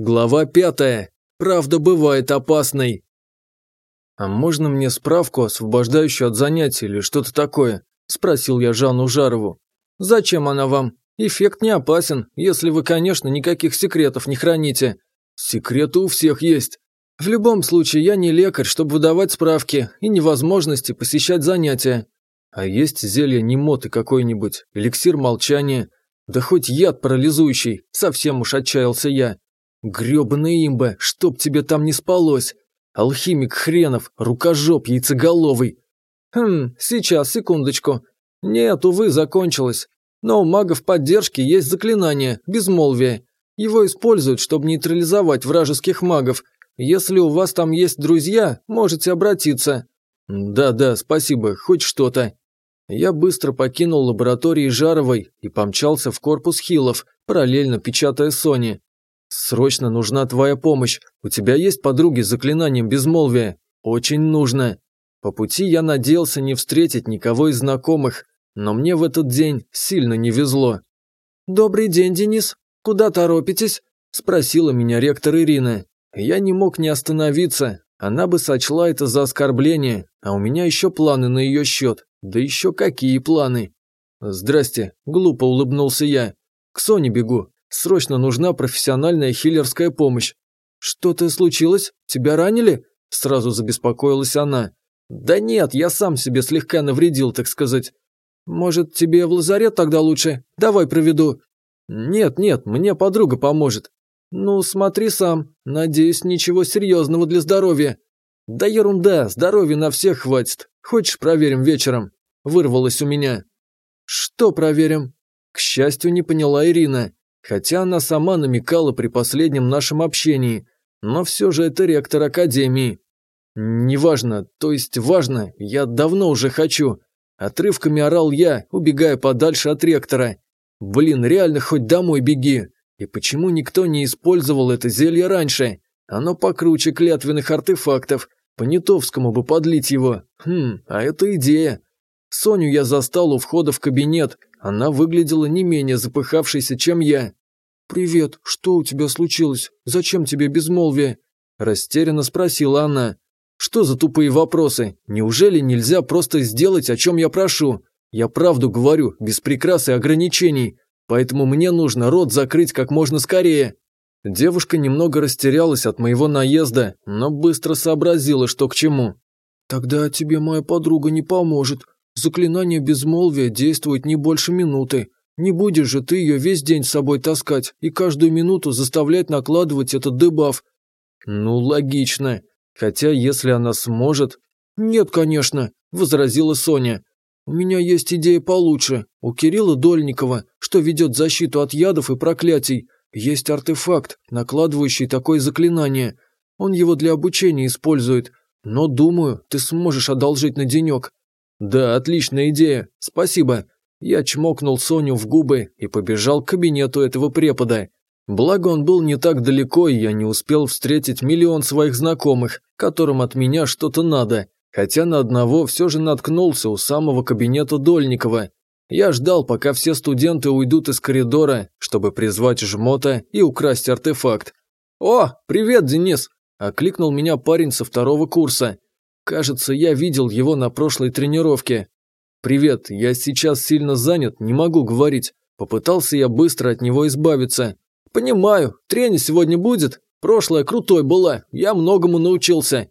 Глава пятая. Правда бывает опасной. «А можно мне справку, освобождающую от занятий или что-то такое?» – спросил я Жанну Жарову. «Зачем она вам? Эффект не опасен, если вы, конечно, никаких секретов не храните. Секреты у всех есть. В любом случае, я не лекарь, чтобы выдавать справки и невозможности посещать занятия. А есть зелье немоты какой-нибудь, эликсир молчания, да хоть яд парализующий, совсем уж отчаялся я. Грёбаная имба, чтоб тебе там не спалось. Алхимик хренов, рукожоп яйцеголовый. Хм, сейчас, секундочку. Нет, увы, закончилось. Но у магов поддержки есть заклинание, безмолвие. Его используют, чтобы нейтрализовать вражеских магов. Если у вас там есть друзья, можете обратиться. Да-да, спасибо, хоть что-то. Я быстро покинул лаборатории Жаровой и помчался в корпус Хилов, параллельно печатая Сони. «Срочно нужна твоя помощь. У тебя есть подруги с заклинанием безмолвия? Очень нужно». По пути я надеялся не встретить никого из знакомых, но мне в этот день сильно не везло. «Добрый день, Денис. Куда торопитесь?» – спросила меня ректор Ирина. Я не мог не остановиться. Она бы сочла это за оскорбление, а у меня еще планы на ее счет. Да еще какие планы? «Здрасте», – глупо улыбнулся я. «К Соне бегу. Срочно нужна профессиональная хиллерская помощь. Что-то случилось? Тебя ранили? Сразу забеспокоилась она. Да нет, я сам себе слегка навредил, так сказать. Может, тебе в лазарет тогда лучше? Давай проведу. Нет, нет, мне подруга поможет. Ну, смотри сам. Надеюсь, ничего серьезного для здоровья. Да ерунда, здоровья на всех хватит. Хочешь, проверим вечером? Вырвалось у меня. Что проверим? К счастью, не поняла Ирина хотя она сама намекала при последнем нашем общении, но все же это ректор Академии. «Неважно, то есть важно, я давно уже хочу», Отрывками орал я, убегая подальше от ректора. «Блин, реально хоть домой беги!» И почему никто не использовал это зелье раньше? Оно покруче клятвенных артефактов. По-нитовскому бы подлить его. Хм, а это идея. Соню я застал у входа в кабинет. Она выглядела не менее запыхавшейся, чем я. «Привет, что у тебя случилось? Зачем тебе безмолвие?» Растерянно спросила она. «Что за тупые вопросы? Неужели нельзя просто сделать, о чем я прошу? Я правду говорю, без прикрас и ограничений, поэтому мне нужно рот закрыть как можно скорее». Девушка немного растерялась от моего наезда, но быстро сообразила, что к чему. «Тогда тебе моя подруга не поможет. Заклинание безмолвия действует не больше минуты. Не будешь же ты ее весь день с собой таскать и каждую минуту заставлять накладывать этот дебаф. Ну, логично. Хотя, если она сможет... Нет, конечно, возразила Соня. У меня есть идея получше. У Кирилла Дольникова, что ведет защиту от ядов и проклятий, есть артефакт, накладывающий такое заклинание. Он его для обучения использует. Но, думаю, ты сможешь одолжить на денек. Да, отличная идея. Спасибо. Я чмокнул Соню в губы и побежал к кабинету этого препода. Благо он был не так далеко, и я не успел встретить миллион своих знакомых, которым от меня что-то надо, хотя на одного все же наткнулся у самого кабинета Дольникова. Я ждал, пока все студенты уйдут из коридора, чтобы призвать жмота и украсть артефакт. «О, привет, Денис!» – окликнул меня парень со второго курса. Кажется, я видел его на прошлой тренировке. «Привет, я сейчас сильно занят, не могу говорить». Попытался я быстро от него избавиться. «Понимаю, тренинг сегодня будет. Прошлая крутой была, я многому научился».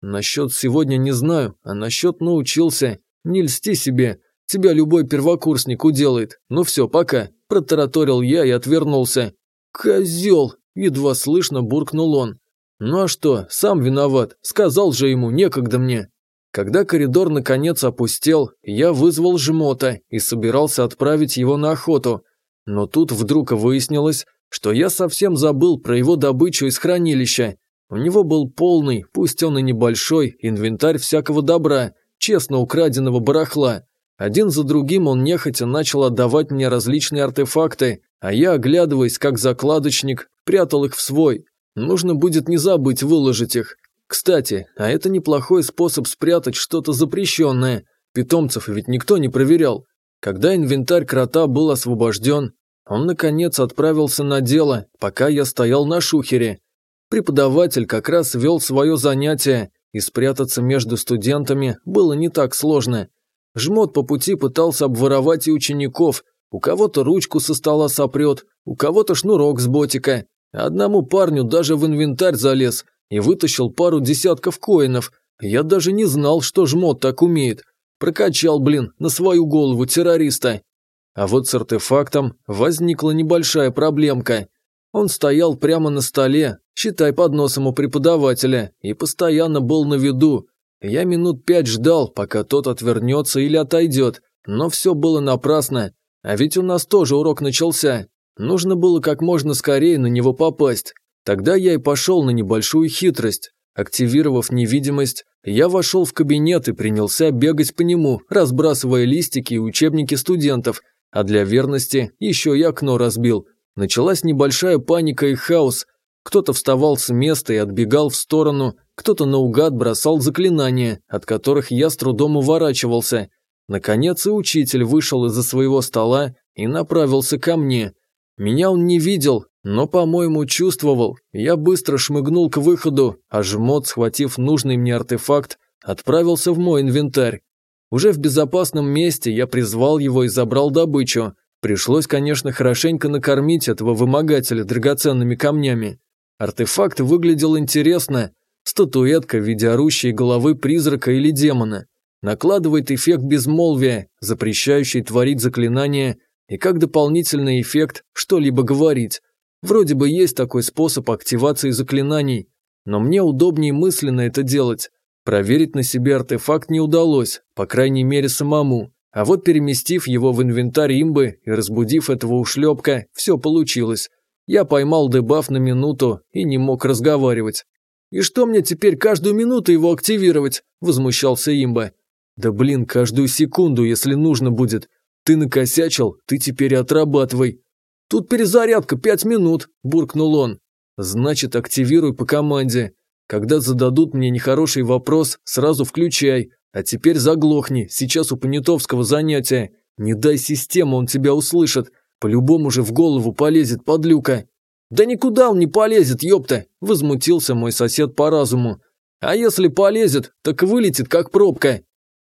«Насчет сегодня не знаю, а насчет научился. Не льсти себе, тебя любой первокурсник уделает. Ну все, пока», – протараторил я и отвернулся. «Козел!» – едва слышно буркнул он. «Ну а что, сам виноват, сказал же ему, некогда мне». Когда коридор наконец опустел, я вызвал жмота и собирался отправить его на охоту. Но тут вдруг выяснилось, что я совсем забыл про его добычу из хранилища. У него был полный, пусть он и небольшой, инвентарь всякого добра, честно украденного барахла. Один за другим он нехотя начал отдавать мне различные артефакты, а я, оглядываясь как закладочник, прятал их в свой. Нужно будет не забыть выложить их. Кстати, а это неплохой способ спрятать что-то запрещенное. Питомцев ведь никто не проверял. Когда инвентарь крота был освобожден, Он, наконец, отправился на дело, пока я стоял на шухере. Преподаватель как раз вел свое занятие, и спрятаться между студентами было не так сложно. Жмот по пути пытался обворовать и учеников, у кого-то ручку со стола сопрет, у кого-то шнурок с ботика. Одному парню даже в инвентарь залез и вытащил пару десятков коинов. Я даже не знал, что жмот так умеет. Прокачал, блин, на свою голову террориста. А вот с артефактом возникла небольшая проблемка. Он стоял прямо на столе, считай под носом у преподавателя, и постоянно был на виду. Я минут пять ждал, пока тот отвернется или отойдет, но все было напрасно. А ведь у нас тоже урок начался. Нужно было как можно скорее на него попасть. Тогда я и пошел на небольшую хитрость. Активировав невидимость, я вошел в кабинет и принялся бегать по нему, разбрасывая листики и учебники студентов, а для верности еще и окно разбил, Началась небольшая паника и хаос. Кто-то вставал с места и отбегал в сторону, кто-то наугад бросал заклинания, от которых я с трудом уворачивался. Наконец и учитель вышел из-за своего стола и направился ко мне. Меня он не видел, но, по-моему, чувствовал. Я быстро шмыгнул к выходу, а жмот, схватив нужный мне артефакт, отправился в мой инвентарь. Уже в безопасном месте я призвал его и забрал добычу. Пришлось, конечно, хорошенько накормить этого вымогателя драгоценными камнями. Артефакт выглядел интересно. Статуэтка в виде орущей головы призрака или демона. Накладывает эффект безмолвия, запрещающий творить заклинания, и как дополнительный эффект что-либо говорить. Вроде бы есть такой способ активации заклинаний, но мне удобнее мысленно это делать. Проверить на себе артефакт не удалось, по крайней мере самому. А вот переместив его в инвентарь имбы и разбудив этого ушлепка, все получилось. Я поймал дебаф на минуту и не мог разговаривать. «И что мне теперь каждую минуту его активировать?» – возмущался имба. «Да блин, каждую секунду, если нужно будет. Ты накосячил, ты теперь отрабатывай». «Тут перезарядка, пять минут», – буркнул он. «Значит, активируй по команде. Когда зададут мне нехороший вопрос, сразу включай. А теперь заглохни, сейчас у Понятовского занятия. Не дай систему, он тебя услышит. По-любому же в голову полезет подлюка. Да никуда он не полезет, ёпта, возмутился мой сосед по разуму. А если полезет, так вылетит как пробка.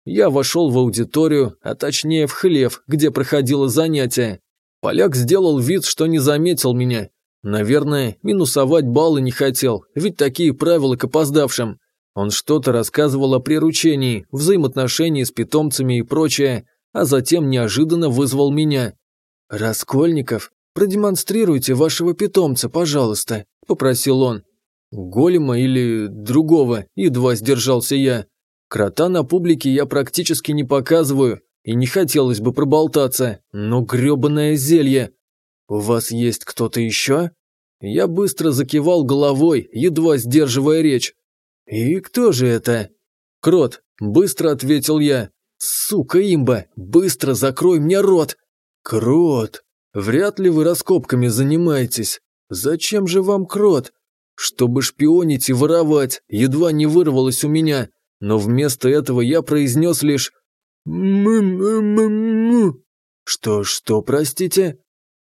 Я вошел в аудиторию, а точнее в хлев, где проходило занятие. Поляк сделал вид, что не заметил меня. Наверное, минусовать баллы не хотел, ведь такие правила к опоздавшим. Он что-то рассказывал о приручении, взаимоотношении с питомцами и прочее, а затем неожиданно вызвал меня. «Раскольников, продемонстрируйте вашего питомца, пожалуйста», – попросил он. «Голема или другого?» – едва сдержался я. Крота на публике я практически не показываю, и не хотелось бы проболтаться, но грёбаное зелье. «У вас есть кто-то еще?» Я быстро закивал головой, едва сдерживая речь. «И кто же это?» «Крот», – быстро ответил я. «Сука, имба, быстро закрой мне рот!» «Крот, вряд ли вы раскопками занимаетесь. Зачем же вам крот?» «Чтобы шпионить и воровать, едва не вырвалось у меня, но вместо этого я произнес лишь «М-м-м-м-м». «Что, что, простите?»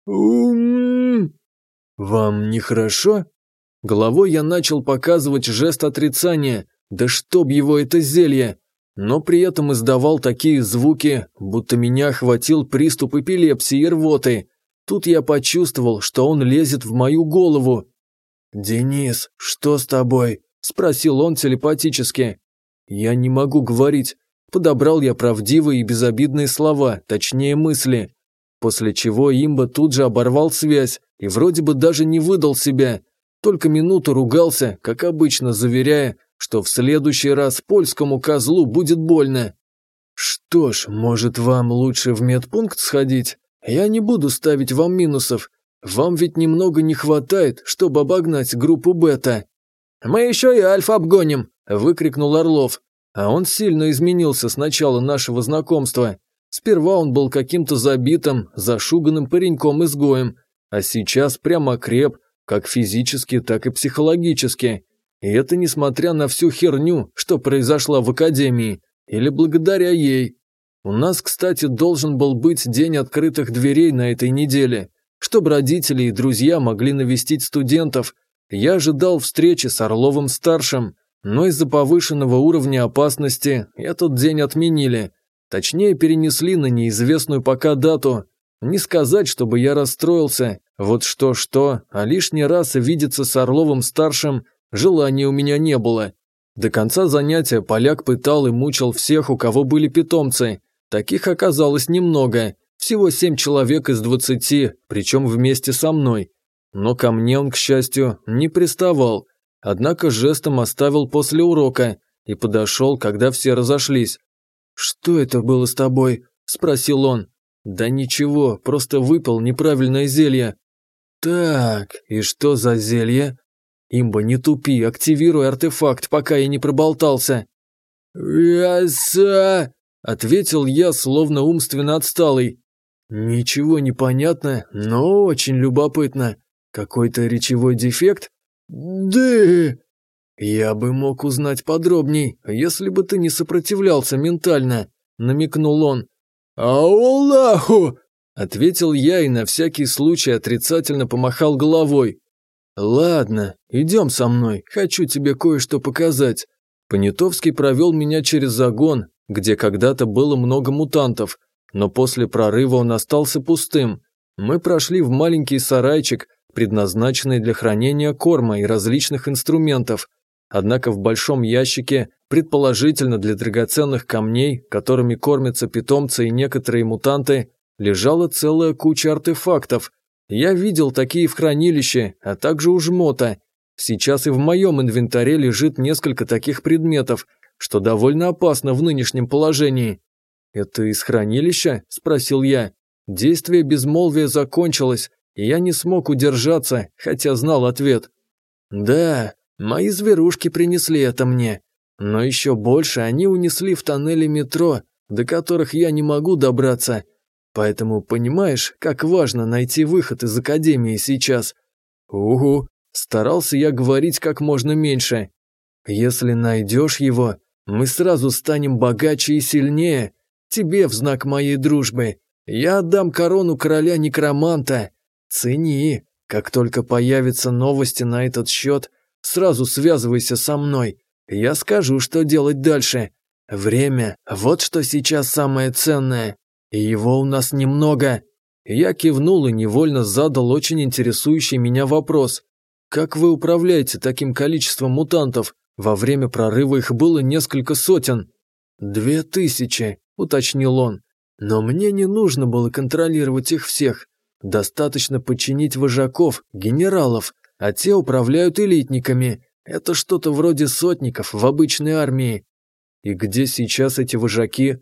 «Ум-м-м». «Вам нехорошо?» Головой я начал показывать жест отрицания, да чтоб его это зелье, но при этом издавал такие звуки, будто меня охватил приступ эпилепсии и рвоты. Тут я почувствовал, что он лезет в мою голову. «Денис, что с тобой?» – спросил он телепатически. «Я не могу говорить». Подобрал я правдивые и безобидные слова, точнее мысли. После чего имба тут же оборвал связь и вроде бы даже не выдал себя, только минуту ругался, как обычно, заверяя, что в следующий раз польскому козлу будет больно. Что ж, может, вам лучше в медпункт сходить? Я не буду ставить вам минусов. Вам ведь немного не хватает, чтобы обогнать группу бета. Мы еще и альфа обгоним, выкрикнул Орлов. А он сильно изменился с начала нашего знакомства. Сперва он был каким-то забитым, зашуганным пареньком-изгоем, а сейчас прямо креп, как физически, так и психологически. И это несмотря на всю херню, что произошла в академии, или благодаря ей. У нас, кстати, должен был быть день открытых дверей на этой неделе. чтобы родители и друзья могли навестить студентов. Я ожидал встречи с Орловым-старшим, но из-за повышенного уровня опасности этот день отменили. Точнее, перенесли на неизвестную пока дату. Не сказать, чтобы я расстроился. Вот что-что, а лишний раз видеться с Орловым-старшим желания у меня не было. До конца занятия поляк пытал и мучил всех, у кого были питомцы. Таких оказалось немного, всего семь человек из двадцати, причем вместе со мной. Но ко мне он, к счастью, не приставал. Однако жестом оставил после урока и подошел, когда все разошлись. «Что это было с тобой?» – спросил он. «Да ничего, просто выпал неправильное зелье». «Так, и что за зелье?» «Имба, не тупи, активируй артефакт, пока я не проболтался». «Яса!» Ответил я, словно умственно отсталый. Ничего не понятно, но очень любопытно. Какой-то речевой дефект? Да. Я бы мог узнать подробней, если бы ты не сопротивлялся ментально, намекнул он. Аллаху! Ответил я и на всякий случай отрицательно помахал головой. «Ладно, идем со мной, хочу тебе кое-что показать». Понятовский провел меня через загон, где когда-то было много мутантов, но после прорыва он остался пустым. Мы прошли в маленький сарайчик, предназначенный для хранения корма и различных инструментов. Однако в большом ящике, предположительно для драгоценных камней, которыми кормятся питомцы и некоторые мутанты, лежала целая куча артефактов. Я видел такие в хранилище, а также у жмота. Сейчас и в моем инвентаре лежит несколько таких предметов – что довольно опасно в нынешнем положении. «Это из хранилища?» – спросил я. Действие безмолвия закончилось, и я не смог удержаться, хотя знал ответ. «Да, мои зверушки принесли это мне. Но еще больше они унесли в тоннели метро, до которых я не могу добраться. Поэтому понимаешь, как важно найти выход из Академии сейчас?» «Угу», старался я говорить как можно меньше. «Если найдешь его, мы сразу станем богаче и сильнее. Тебе в знак моей дружбы. Я отдам корону короля некроманта. Цени. Как только появятся новости на этот счет, сразу связывайся со мной. Я скажу, что делать дальше. Время – вот что сейчас самое ценное. И его у нас немного. Я кивнул и невольно задал очень интересующий меня вопрос. Как вы управляете таким количеством мутантов? Во время прорыва их было несколько сотен. «Две тысячи», – уточнил он. «Но мне не нужно было контролировать их всех. Достаточно подчинить вожаков, генералов, а те управляют элитниками. Это что-то вроде сотников в обычной армии. И где сейчас эти вожаки?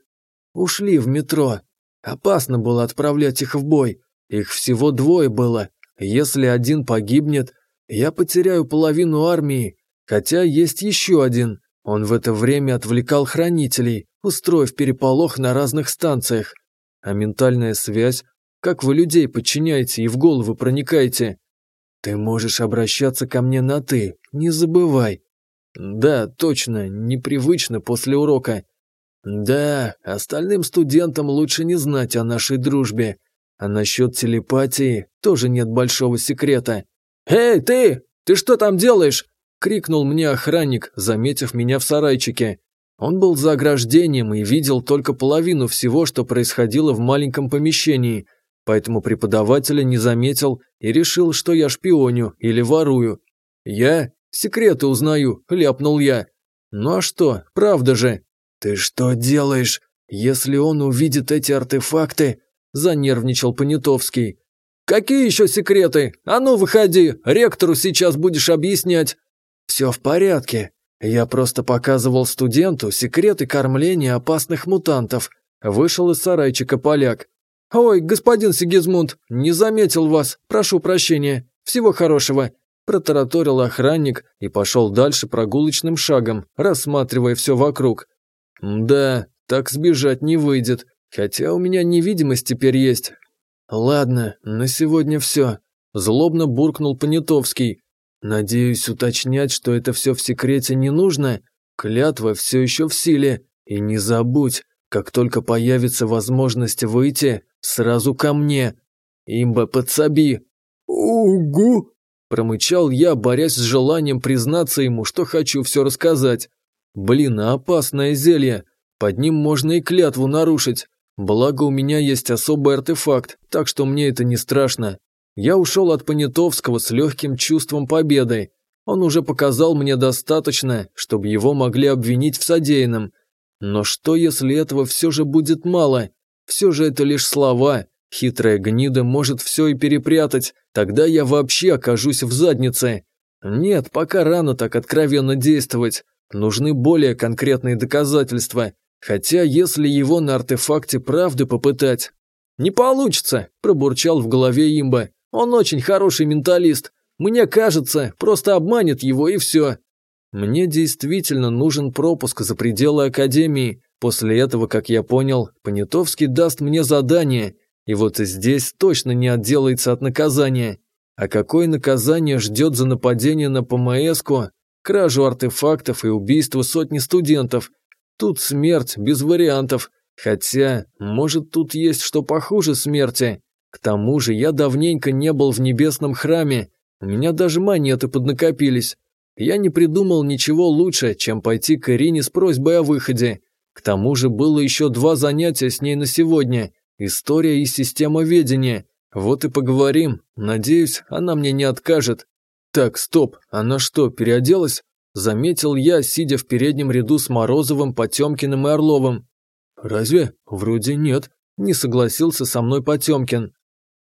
Ушли в метро. Опасно было отправлять их в бой. Их всего двое было. Если один погибнет, я потеряю половину армии, Хотя есть еще один. Он в это время отвлекал хранителей, устроив переполох на разных станциях. А ментальная связь? Как вы людей подчиняете и в голову проникаете? Ты можешь обращаться ко мне на «ты», не забывай. Да, точно, непривычно после урока. Да, остальным студентам лучше не знать о нашей дружбе. А насчет телепатии тоже нет большого секрета. «Эй, ты! Ты что там делаешь?» – крикнул мне охранник, заметив меня в сарайчике. Он был за ограждением и видел только половину всего, что происходило в маленьком помещении, поэтому преподавателя не заметил и решил, что я шпионю или ворую. «Я? Секреты узнаю», – ляпнул я. «Ну а что, правда же?» «Ты что делаешь? Если он увидит эти артефакты...» – занервничал Понятовский. «Какие еще секреты? А ну, выходи, ректору сейчас будешь объяснять!» «Все в порядке. Я просто показывал студенту секреты кормления опасных мутантов». Вышел из сарайчика поляк. «Ой, господин Сигизмунд, не заметил вас. Прошу прощения. Всего хорошего». Протараторил охранник и пошел дальше прогулочным шагом, рассматривая все вокруг. «Да, так сбежать не выйдет, хотя у меня невидимость теперь есть». «Ладно, на сегодня все», – злобно буркнул Понятовский. Надеюсь, уточнять, что это все в секрете не нужно. Клятва все еще в силе. И не забудь, как только появится возможность выйти, сразу ко мне. Имба, подсоби!» «Угу!» – промычал я, борясь с желанием признаться ему, что хочу все рассказать. «Блин, а опасное зелье! Под ним можно и клятву нарушить. Благо у меня есть особый артефакт, так что мне это не страшно. Я ушел от Понятовского с легким чувством победы. Он уже показал мне достаточно, чтобы его могли обвинить в содеянном. Но что, если этого все же будет мало? Все же это лишь слова. Хитрая гнида может все и перепрятать, тогда я вообще окажусь в заднице. Нет, пока рано так откровенно действовать. Нужны более конкретные доказательства. Хотя, если его на артефакте правды попытать... «Не получится», – пробурчал в голове имба. Он очень хороший менталист. Мне кажется, просто обманет его и все. Мне действительно нужен пропуск за пределы Академии. После этого, как я понял, Понятовский даст мне задание, и вот и здесь точно не отделается от наказания. А какое наказание ждет за нападение на ПМСку, кражу артефактов и убийство сотни студентов? Тут смерть, без вариантов. Хотя, может, тут есть что похуже смерти. К тому же я давненько не был в небесном храме, у меня даже монеты поднакопились. Я не придумал ничего лучше, чем пойти к Ирине с просьбой о выходе. К тому же было еще два занятия с ней на сегодня – история и система ведения. Вот и поговорим. Надеюсь, она мне не откажет. Так, стоп, она что, переоделась? Заметил я, сидя в переднем ряду с Морозовым, Потемкиным и Орловым. Разве? Вроде нет. Не согласился со мной Потемкин.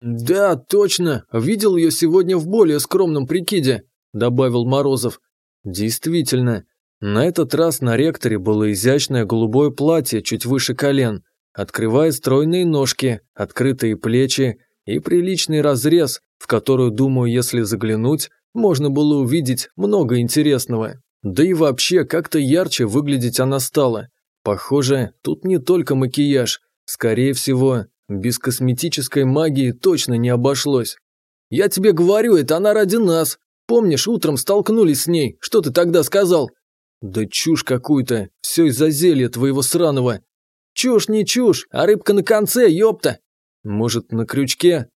«Да, точно, видел ее сегодня в более скромном прикиде», – добавил Морозов. «Действительно, на этот раз на ректоре было изящное голубое платье чуть выше колен, открывая стройные ножки, открытые плечи и приличный разрез, в которую, думаю, если заглянуть, можно было увидеть много интересного. Да и вообще, как-то ярче выглядеть она стала. Похоже, тут не только макияж, скорее всего, без косметической магии точно не обошлось. Я тебе говорю, это она ради нас. Помнишь, утром столкнулись с ней, что ты тогда сказал? Да чушь какую-то, все из-за зелья твоего сраного. Чушь не чушь, а рыбка на конце, ёпта. Может, на крючке?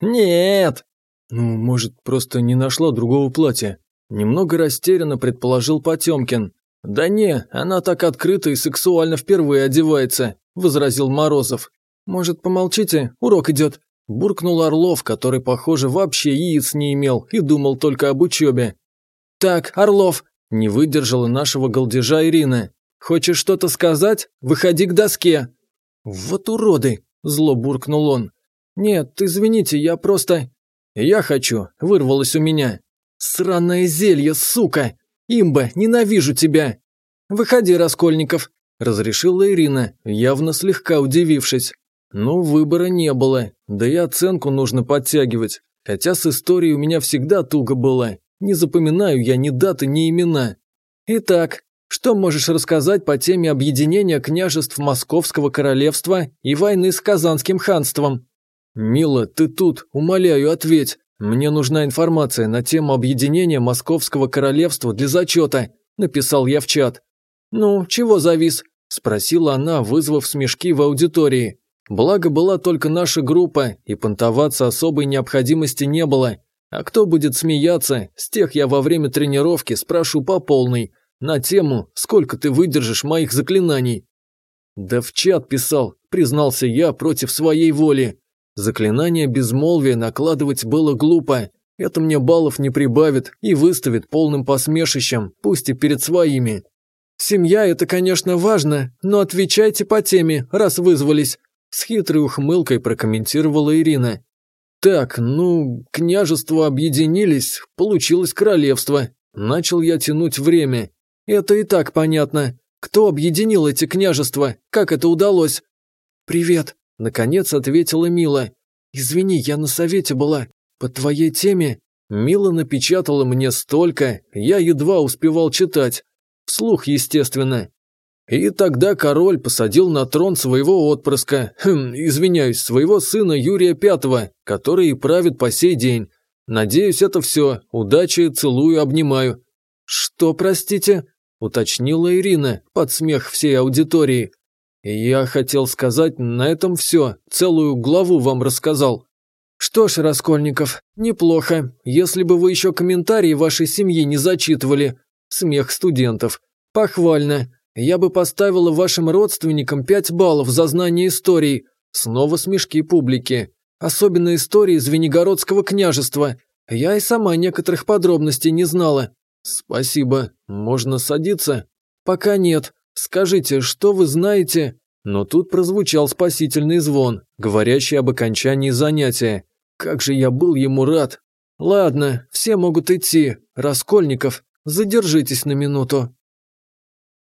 Нет. Ну, может, просто не нашла другого платья. Немного растерянно предположил Потемкин. «Да не, она так открыто и сексуально впервые одевается», – возразил Морозов. «Может, помолчите? Урок идет!» Буркнул Орлов, который, похоже, вообще яиц не имел и думал только об учебе. «Так, Орлов!» – не выдержала нашего голдежа Ирина. «Хочешь что-то сказать? Выходи к доске!» «Вот уроды!» – зло буркнул он. «Нет, извините, я просто...» «Я хочу!» – вырвалось у меня. «Сраное зелье, сука! Имба, ненавижу тебя!» «Выходи, Раскольников!» – разрешила Ирина, явно слегка удивившись. Ну, выбора не было, да и оценку нужно подтягивать. Хотя с историей у меня всегда туго было. Не запоминаю я ни даты, ни имена. Итак, что можешь рассказать по теме объединения княжеств Московского королевства и войны с Казанским ханством? Мила, ты тут, умоляю, ответь. Мне нужна информация на тему объединения Московского королевства для зачета, написал я в чат. Ну, чего завис? Спросила она, вызвав смешки в аудитории. Благо была только наша группа, и понтоваться особой необходимости не было. А кто будет смеяться, с тех я во время тренировки спрошу по полной, на тему «Сколько ты выдержишь моих заклинаний?» «Да в чат писал», признался я против своей воли. Заклинание безмолвия накладывать было глупо. Это мне баллов не прибавит и выставит полным посмешищем, пусть и перед своими. «Семья – это, конечно, важно, но отвечайте по теме, раз вызвались», с хитрой ухмылкой прокомментировала Ирина. «Так, ну, княжества объединились, получилось королевство. Начал я тянуть время. Это и так понятно. Кто объединил эти княжества? Как это удалось?» «Привет», – наконец ответила Мила. «Извини, я на совете была. По твоей теме...» Мила напечатала мне столько, я едва успевал читать. Вслух, естественно. И тогда король посадил на трон своего отпрыска, хм, извиняюсь, своего сына Юрия Пятого, который и правит по сей день. Надеюсь, это все. Удачи, целую, обнимаю. Что, простите? Уточнила Ирина под смех всей аудитории. Я хотел сказать, на этом все, целую главу вам рассказал. Что ж, Раскольников, неплохо, если бы вы еще комментарии вашей семьи не зачитывали. Смех студентов. Похвально. Я бы поставила вашим родственникам пять баллов за знание истории. Снова смешки публики. Особенно истории Звенигородского княжества. Я и сама некоторых подробностей не знала. Спасибо. Можно садиться? Пока нет. Скажите, что вы знаете? Но тут прозвучал спасительный звон, говорящий об окончании занятия. Как же я был ему рад. Ладно, все могут идти. Раскольников, задержитесь на минуту.